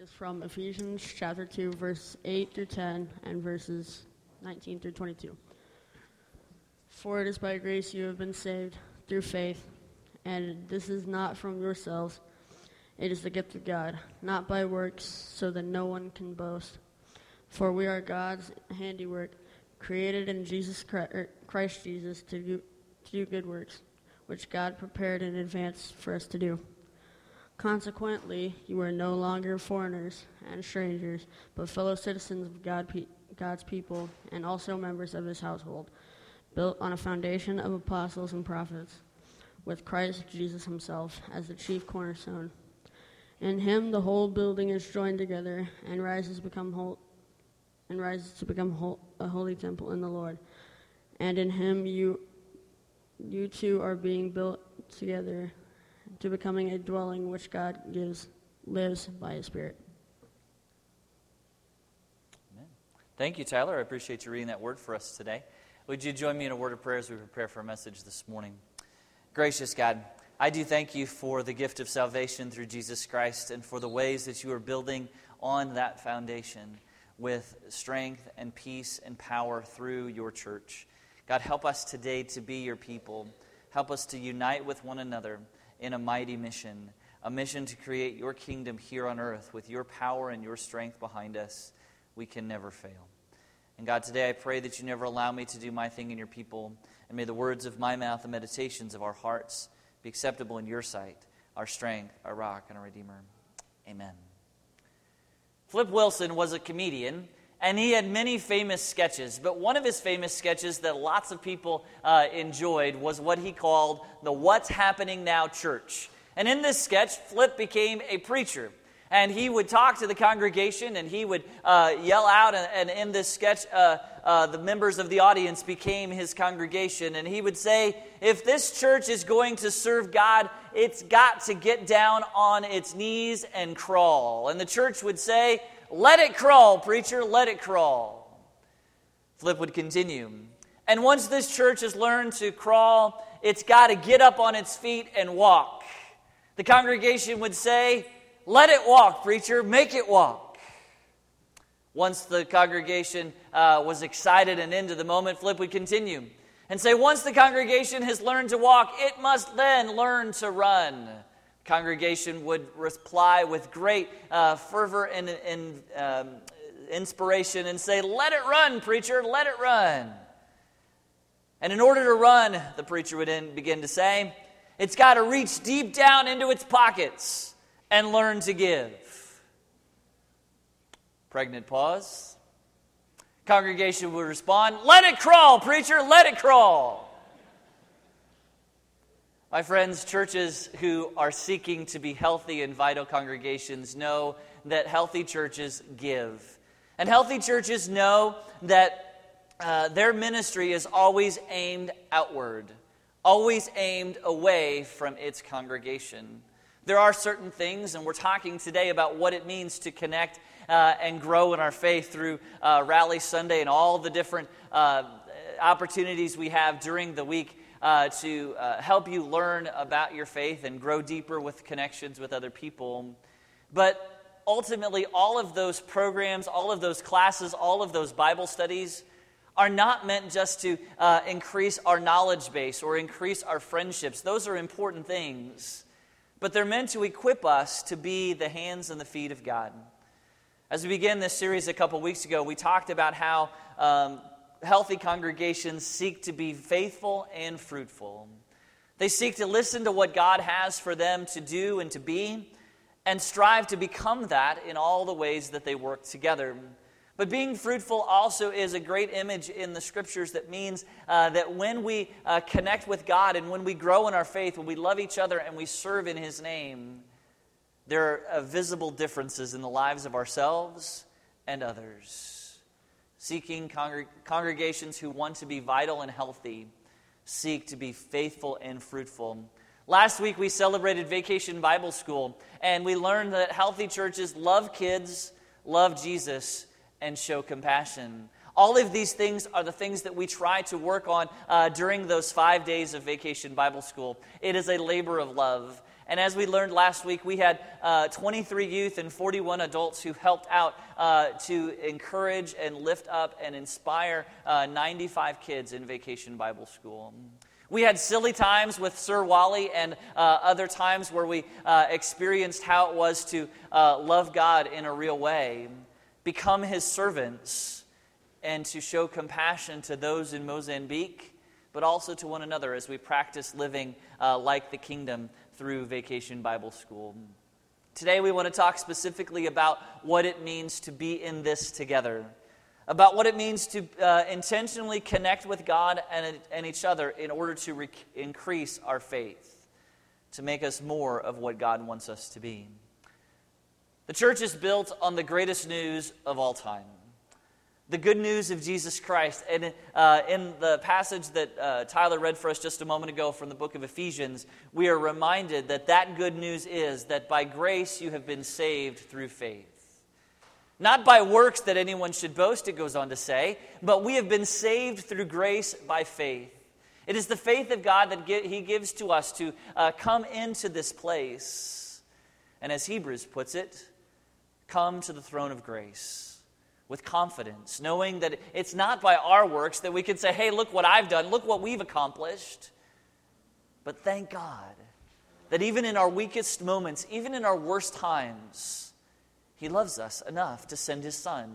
is from Ephesians chapter 2, verse 8 through 10, and verses 19 through 22. For it is by grace you have been saved through faith, and this is not from yourselves. It is the gift of God, not by works, so that no one can boast. For we are God's handiwork, created in Jesus Christ, er, Christ Jesus to do, to do good works, which God prepared in advance for us to do. Consequently, you are no longer foreigners and strangers, but fellow citizens of God pe- God's people and also members of his household, built on a foundation of apostles and prophets, with Christ Jesus himself as the chief cornerstone. In him the whole building is joined together and rises become and rises to become a holy temple in the Lord. And in him you you two are being built together to becoming a dwelling which God gives, lives by His Spirit. Amen. Thank you, Tyler. I appreciate you reading that word for us today. Would you join me in a word of prayer as we prepare for a message this morning? Gracious God, I do thank you for the gift of salvation through Jesus Christ and for the ways that you are building on that foundation with strength and peace and power through your church. God, help us today to be your people. Help us to unite with one another in a mighty mission, a mission to create your kingdom here on earth with your power and your strength behind us. We can never fail. And God, today I pray that you never allow me to do my thing in your people, and may the words of my mouth and meditations of our hearts be acceptable in your sight, our strength, our rock, and our Redeemer. Amen. Flip Wilson was a comedian and he had many famous sketches, but one of his famous sketches that lots of people uh, enjoyed was what he called the What's Happening Now Church. And in this sketch, Flip became a preacher. And he would talk to the congregation and he would uh, yell out. And, and, in this sketch, uh, uh the members of the audience became his congregation. And he would say, If this church is going to serve God, it's got to get down on its knees and crawl. And the church would say, let it crawl, preacher, let it crawl. Flip would continue. And once this church has learned to crawl, it's got to get up on its feet and walk. The congregation would say, Let it walk, preacher, make it walk. Once the congregation uh, was excited and into the moment, Flip would continue and say, Once the congregation has learned to walk, it must then learn to run congregation would reply with great uh, fervor and, and um, inspiration and say, Let it run, preacher, let it run. And in order to run, the preacher would then begin to say, it's got to reach deep down into its pockets and learn to give. Pregnant pause. Congregation would respond, Let it crawl, preacher, let it crawl. My friends, churches who are seeking to be healthy and vital congregations know that healthy churches give. And healthy churches know that uh, their ministry is always aimed outward, always aimed away from its congregation. There are certain things, and we're talking today about what it means to connect uh, and grow in our faith through uh, Rally Sunday and all the different uh, opportunities we have during the week uh, to uh, help you learn about your faith and grow deeper with connections with other people. But ultimately, all of those programs, all of those classes, all of those Bible studies are not meant just to uh, increase our knowledge base or increase our friendships. Those are important things. But they're meant to equip us to be the hands and the feet of God. As we began this series a couple weeks ago, we talked about how um, healthy congregations seek to be faithful and fruitful. They seek to listen to what God has for them to do and to be, and strive to become that in all the ways that they work together. But being fruitful also is a great image in the scriptures that means uh, that when we uh, connect with God and when we grow in our faith, when we love each other and we serve in His name, there are uh, visible differences in the lives of ourselves and others seeking congreg- congregations who want to be vital and healthy, seek to be faithful and fruitful. Last week we celebrated Vacation Bible School, and we learned that healthy churches love kids, love Jesus, and show compassion. All of these things are the things that we try to work on uh, during those five days of Vacation Bible School. It is a labor of love. And as we learned last week, we had uh, 23 youth and 41 adults who helped out uh, to encourage and lift up and inspire uh, 95 kids in Vacation Bible School. We had silly times with Sir Wally and uh, other times where we uh, experienced how it was to uh, love God in a real way, become his servants, and to show compassion to those in Mozambique, but also to one another as we practice living uh, like the kingdom through Vacation Bible School. Today, we want to talk specifically about what it means to be in this together about what it means to uh, intentionally connect with God and, and each other in order to re- increase our faith, to make us more of what God wants us to be. The church is built on the greatest news of all time the good news of Jesus Christ. And uh, in the passage that uh, Tyler read for us just a moment ago from the book of Ephesians, we are reminded that that good news is that by grace you have been saved through faith. Not by works that anyone should boast, it goes on to say, but we have been saved through grace by faith. It is the faith of God that He gives to us to uh, come into this place. And as Hebrews puts it, come to the throne of grace with confidence, knowing that it's not by our works that we can say, hey, look what I've done, look what we've accomplished. But thank God that even in our weakest moments, even in our worst times, he loves us enough to send His Son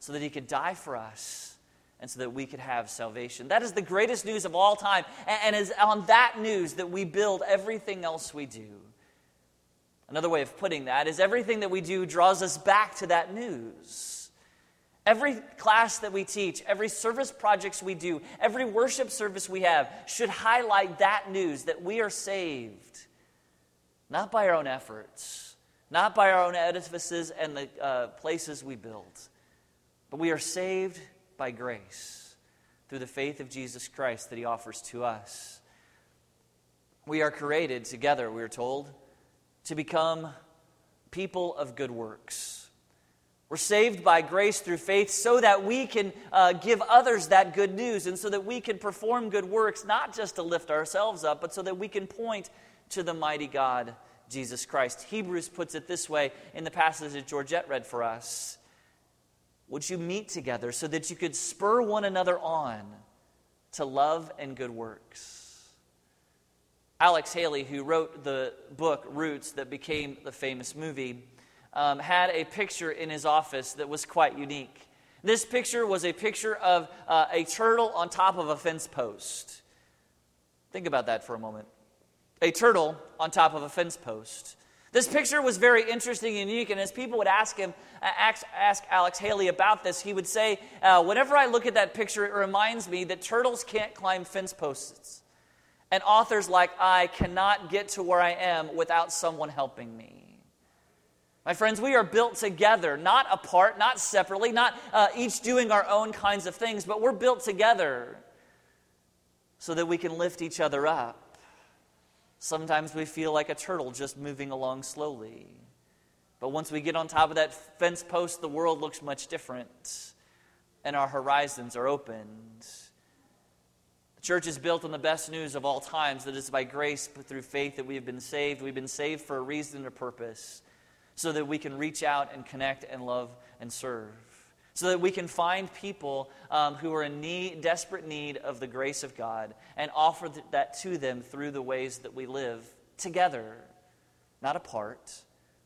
so that He could die for us and so that we could have salvation. That is the greatest news of all time. And it is on that news that we build everything else we do. Another way of putting that is everything that we do draws us back to that news. Every class that we teach, every service projects we do, every worship service we have should highlight that news that we are saved, not by our own efforts, not by our own edifices and the uh, places we build, but we are saved by grace through the faith of Jesus Christ that He offers to us. We are created together, we are told, to become people of good works. We're saved by grace through faith so that we can uh, give others that good news and so that we can perform good works, not just to lift ourselves up, but so that we can point to the mighty God Jesus Christ. Hebrews puts it this way in the passage that Georgette read for us Would you meet together so that you could spur one another on to love and good works? Alex Haley, who wrote the book Roots that became the famous movie, um, had a picture in his office that was quite unique. This picture was a picture of uh, a turtle on top of a fence post. Think about that for a moment a turtle on top of a fence post. This picture was very interesting and unique, and as people would ask him, ask, ask Alex Haley about this, he would say, uh, Whenever I look at that picture, it reminds me that turtles can't climb fence posts. And authors like I cannot get to where I am without someone helping me. My friends, we are built together, not apart, not separately, not uh, each doing our own kinds of things, but we're built together so that we can lift each other up. Sometimes we feel like a turtle just moving along slowly. But once we get on top of that fence post, the world looks much different and our horizons are opened. The church is built on the best news of all times that it's by grace, through faith, that we have been saved. We've been saved for a reason and a purpose so that we can reach out and connect and love and serve so that we can find people um, who are in need, desperate need of the grace of God and offer th- that to them through the ways that we live together, not apart,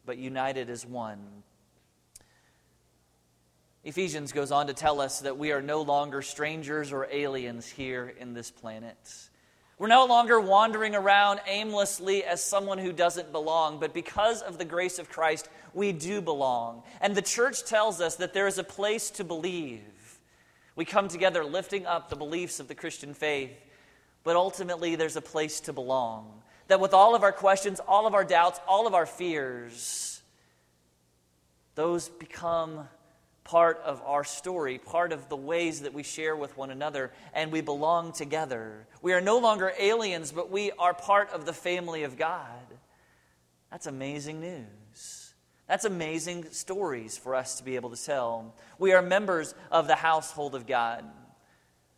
but united as one. Ephesians goes on to tell us that we are no longer strangers or aliens here in this planet. We're no longer wandering around aimlessly as someone who doesn't belong, but because of the grace of Christ, we do belong. And the church tells us that there is a place to believe. We come together lifting up the beliefs of the Christian faith, but ultimately there's a place to belong. That with all of our questions, all of our doubts, all of our fears, those become part of our story, part of the ways that we share with one another, and we belong together. We are no longer aliens, but we are part of the family of God. That's amazing news. That's amazing stories for us to be able to tell. We are members of the household of God.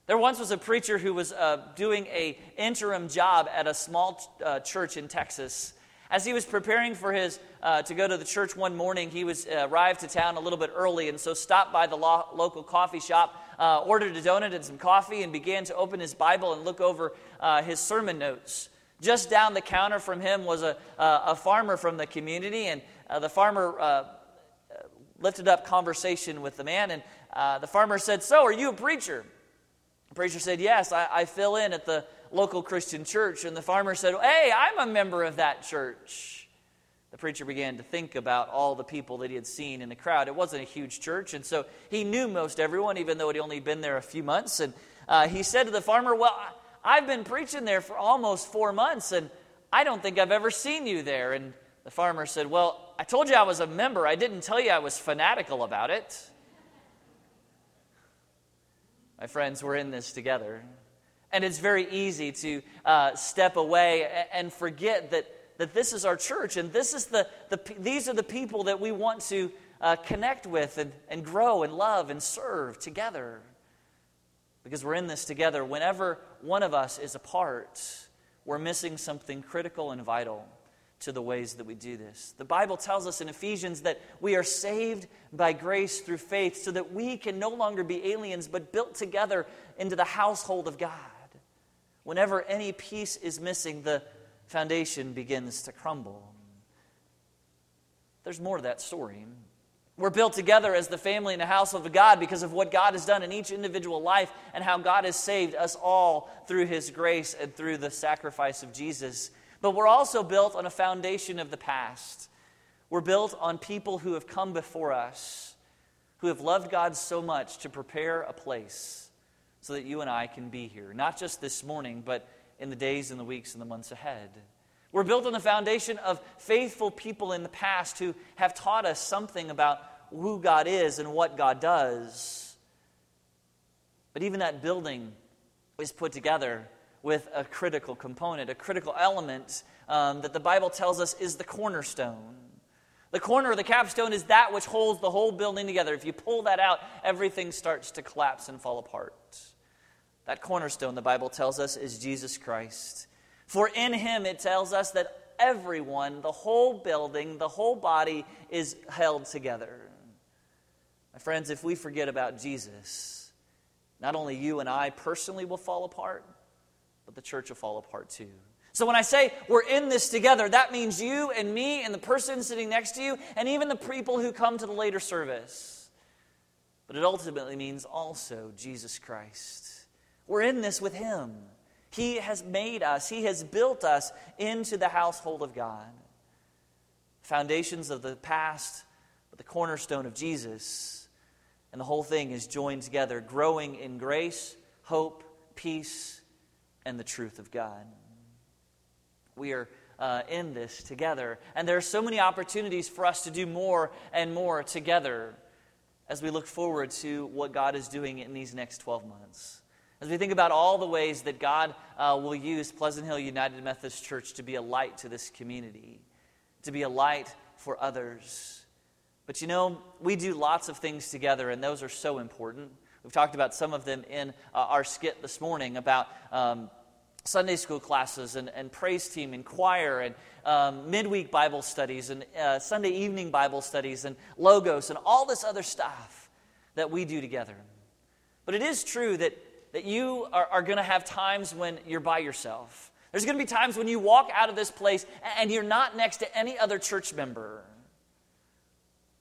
There once was a preacher who was uh, doing a interim job at a small uh, church in Texas, As he was preparing for his uh, to go to the church one morning, he was uh, arrived to town a little bit early, and so stopped by the lo- local coffee shop, uh, ordered a donut and some coffee, and began to open his Bible and look over uh, his sermon notes. Just down the counter from him was a, a farmer from the community, and uh, the farmer uh, lifted up conversation with the man, and the farmer said, "So, are you a preacher?" The preacher said, Yes, I, I fill in at the local Christian church. And the farmer said, Hey, I'm a member of that church. The preacher began to think about all the people that he had seen in the crowd. It wasn't a huge church, and so he knew most everyone, even though he'd only been there a few months. And uh, he said to the farmer, Well, I've been preaching there for almost four months, and I don't think I've ever seen you there. And the farmer said, Well, I told you I was a member. I didn't tell you I was fanatical about it. My friends, we're in this together. And it's very easy to uh, step away and forget that, that this is our church and this is the, the, these are the people that we want to uh, connect with and, and grow and love and serve together. Because we're in this together. Whenever one of us is apart, we're missing something critical and vital to the ways that we do this. The Bible tells us in Ephesians that we are saved by grace through faith so that we can no longer be aliens but built together into the household of God. Whenever any piece is missing, the foundation begins to crumble. There's more to that story. We're built together as the family and the household of God because of what God has done in each individual life and how God has saved us all through His grace and through the sacrifice of Jesus. But we're also built on a foundation of the past. We're built on people who have come before us, who have loved God so much to prepare a place so that you and I can be here, not just this morning, but in the days and the weeks and the months ahead. We're built on the foundation of faithful people in the past who have taught us something about who God is and what God does. But even that building is put together with a critical component, a critical element um, that the Bible tells us is the cornerstone. The corner of the capstone is that which holds the whole building together. If you pull that out, everything starts to collapse and fall apart. That cornerstone, the Bible tells us, is Jesus Christ. For in him, it tells us that everyone, the whole building, the whole body is held together. My friends, if we forget about Jesus, not only you and I personally will fall apart, but the church will fall apart too. So when I say we're in this together, that means you and me and the person sitting next to you and even the people who come to the later service. But it ultimately means also Jesus Christ. We're in this with Him. He has made us, He has built us into the household of God. Foundations of the past, but the cornerstone of Jesus. And the whole thing is joined together, growing in grace, hope, peace, and the truth of God. We are uh, in this together. And there are so many opportunities for us to do more and more together as we look forward to what God is doing in these next 12 months. As we think about all the ways that God uh, will use Pleasant Hill United Methodist Church to be a light to this community, to be a light for others. But you know, we do lots of things together, and those are so important. We've talked about some of them in uh, our skit this morning about um, Sunday school classes and, and praise team and choir and um, midweek Bible studies and uh, Sunday evening Bible studies and logos and all this other stuff that we do together. But it is true that, that you are, are going to have times when you're by yourself. There's going to be times when you walk out of this place and you're not next to any other church member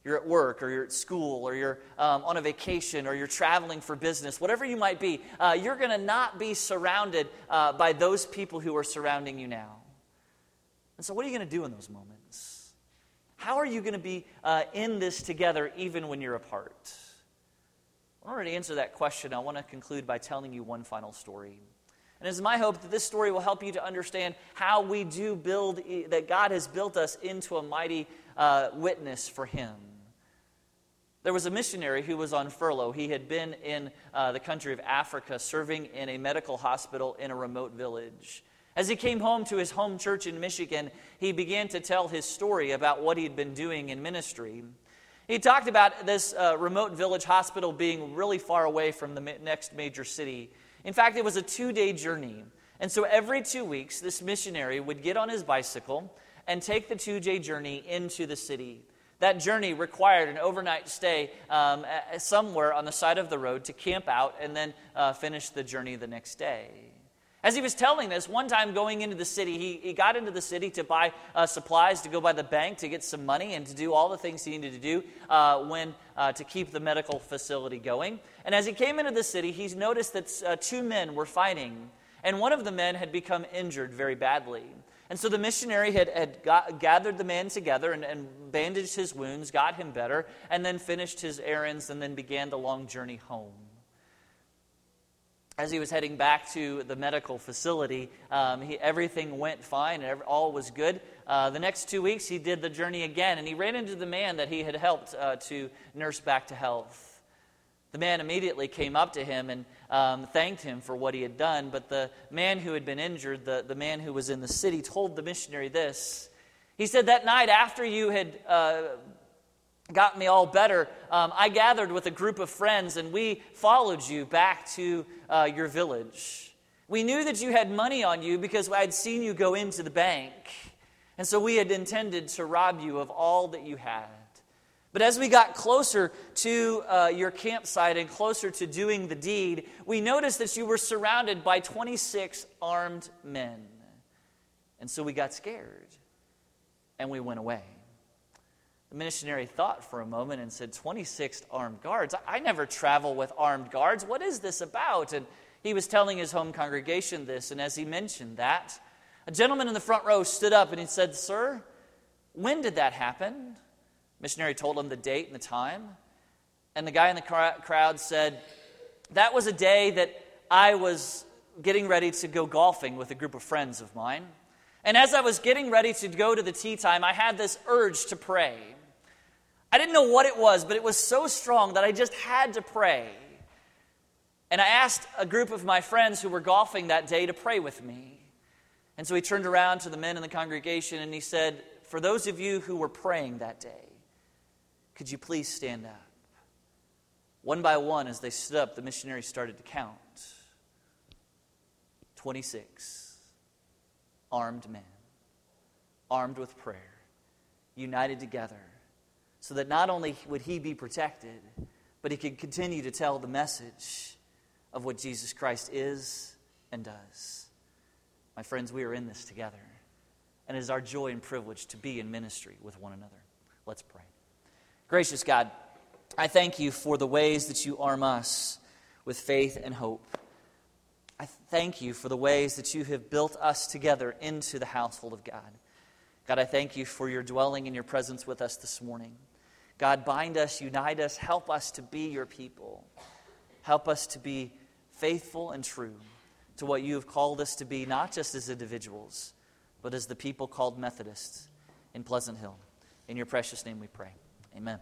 you're at work or you're at school or you're um, on a vacation or you're traveling for business, whatever you might be, uh, you're going to not be surrounded uh, by those people who are surrounding you now. And so, what are you going to do in those moments? How are you going to be uh, in this together even when you're apart? In order to answer that question, I want to conclude by telling you one final story. And it's my hope that this story will help you to understand how we do build, that God has built us into a mighty uh, witness for Him. There was a missionary who was on furlough. He had been in uh, the country of Africa serving in a medical hospital in a remote village. As he came home to his home church in Michigan, he began to tell his story about what he'd been doing in ministry. He talked about this uh, remote village hospital being really far away from the next major city. In fact, it was a two day journey. And so every two weeks, this missionary would get on his bicycle and take the two day journey into the city. That journey required an overnight stay um, somewhere on the side of the road to camp out and then uh, finish the journey the next day. As he was telling this, one time going into the city, he, he got into the city to buy uh, supplies, to go by the bank, to get some money, and to do all the things he needed to do uh, when, uh, to keep the medical facility going. And as he came into the city, he noticed that uh, two men were fighting, and one of the men had become injured very badly. And so the missionary had, had got, gathered the man together and, and bandaged his wounds, got him better, and then finished his errands, and then began the long journey home as he was heading back to the medical facility, um, he, everything went fine and every, all was good. Uh, the next two weeks, he did the journey again, and he ran into the man that he had helped uh, to nurse back to health. The man immediately came up to him and um, thanked him for what he had done, but the man who had been injured, the, the man who was in the city, told the missionary this. He said, That night after you had uh, got me all better, um, I gathered with a group of friends and we followed you back to uh, your village. We knew that you had money on you because I'd seen you go into the bank. And so we had intended to rob you of all that you had. But as we got closer to uh, your campsite and closer to doing the deed, we noticed that you were surrounded by 26 armed men. And so we got scared and we went away. The missionary thought for a moment and said, 26 armed guards? I never travel with armed guards. What is this about? And he was telling his home congregation this, and as he mentioned that, a gentleman in the front row stood up and he said, Sir, when did that happen? Missionary told him the date and the time. And the guy in the crowd said, That was a day that I was getting ready to go golfing with a group of friends of mine. And as I was getting ready to go to the tee time, I had this urge to pray. I didn't know what it was, but it was so strong that I just had to pray. And I asked a group of my friends who were golfing that day to pray with me. And so he turned around to the men in the congregation and he said, For those of you who were praying that day, could you please stand up? One by one, as they stood up, the missionaries started to count 26 armed men, armed with prayer, united together so that not only would he be protected, but he could continue to tell the message of what Jesus Christ is and does. My friends, we are in this together. And it is our joy and privilege to be in ministry with one another. Let's pray. Gracious God, I thank you for the ways that you arm us with faith and hope. I thank you for the ways that you have built us together into the household of God. God, I thank you for your dwelling and your presence with us this morning. God, bind us, unite us, help us to be your people. Help us to be faithful and true to what you have called us to be, not just as individuals, but as the people called Methodists in Pleasant Hill. In your precious name we pray. Amen.